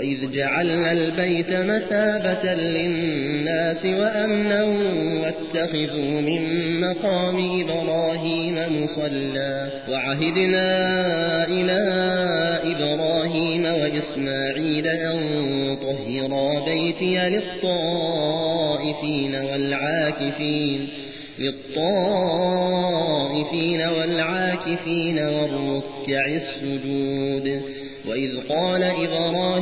وإذ جعلنا البيت مثابة للناس وأمنا واتخذوا من مقام إبراهيم مصلى وعهدنا إلى إبراهيم وإسماعيل أن طهرا بيتي للطائفين والعاكفين للطائفين والعاكفين والركع السجود وإذ قال إبراهيم